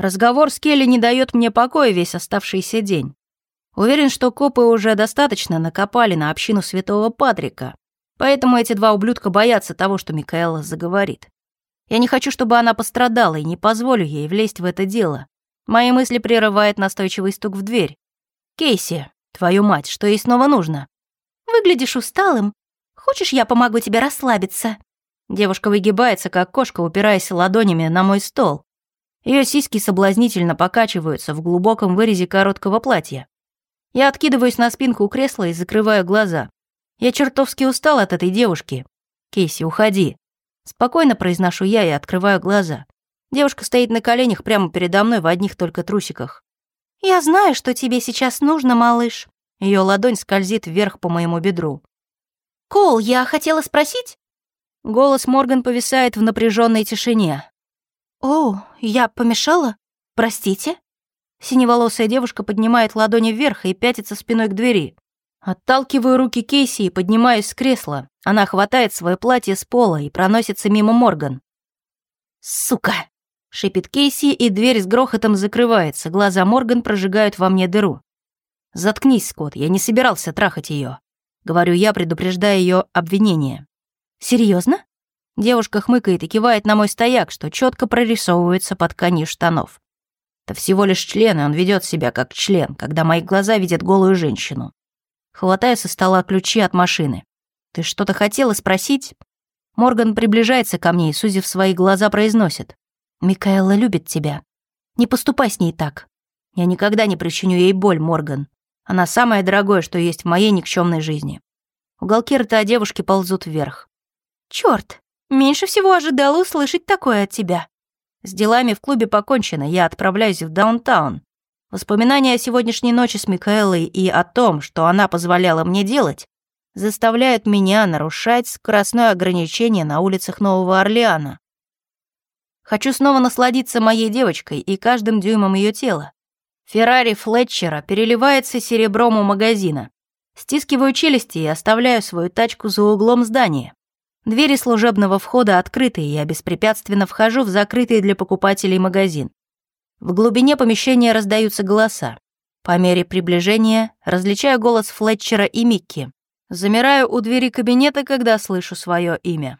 Разговор с Келли не дает мне покоя весь оставшийся день. Уверен, что копы уже достаточно накопали на общину святого Патрика, поэтому эти два ублюдка боятся того, что Микаэла заговорит. Я не хочу, чтобы она пострадала, и не позволю ей влезть в это дело. Мои мысли прерывает настойчивый стук в дверь. «Кейси, твою мать, что ей снова нужно?» «Выглядишь усталым. Хочешь, я помогу тебе расслабиться?» Девушка выгибается, как кошка, упираясь ладонями на мой стол. Ее сиськи соблазнительно покачиваются в глубоком вырезе короткого платья. Я откидываюсь на спинку кресла и закрываю глаза. Я чертовски устал от этой девушки. Кейси, уходи. Спокойно произношу я и открываю глаза. Девушка стоит на коленях прямо передо мной в одних только трусиках. «Я знаю, что тебе сейчас нужно, малыш». Ее ладонь скользит вверх по моему бедру. «Кол, я хотела спросить?» Голос Морган повисает в напряженной тишине. «О, я помешала? Простите?» Синеволосая девушка поднимает ладони вверх и пятится спиной к двери. Отталкиваю руки Кейси и поднимаюсь с кресла. Она хватает свое платье с пола и проносится мимо Морган. «Сука!» — шипит Кейси, и дверь с грохотом закрывается. Глаза Морган прожигают во мне дыру. «Заткнись, Скотт, я не собирался трахать ее. Говорю я, предупреждая ее обвинение. Серьезно? Девушка хмыкает и кивает на мой стояк, что четко прорисовывается под тканью штанов. Это всего лишь член, и он ведет себя как член, когда мои глаза видят голую женщину. Хватаю со стола ключи от машины. «Ты что-то хотела спросить?» Морган приближается ко мне и, сузив свои глаза, произносит. «Микаэла любит тебя. Не поступай с ней так. Я никогда не причиню ей боль, Морган. Она самое дорогое, что есть в моей никчемной жизни». Уголки рта девушки ползут вверх. Черт, меньше всего ожидала услышать такое от тебя». С делами в клубе покончено, я отправляюсь в даунтаун. Воспоминания о сегодняшней ночи с Микаэлой и о том, что она позволяла мне делать, заставляют меня нарушать скоростное ограничение на улицах Нового Орлеана. Хочу снова насладиться моей девочкой и каждым дюймом ее тела. Феррари Флетчера переливается серебром у магазина. Стискиваю челюсти и оставляю свою тачку за углом здания. Двери служебного входа открыты, и я беспрепятственно вхожу в закрытый для покупателей магазин. В глубине помещения раздаются голоса. По мере приближения различаю голос Флетчера и Микки. Замираю у двери кабинета, когда слышу свое имя.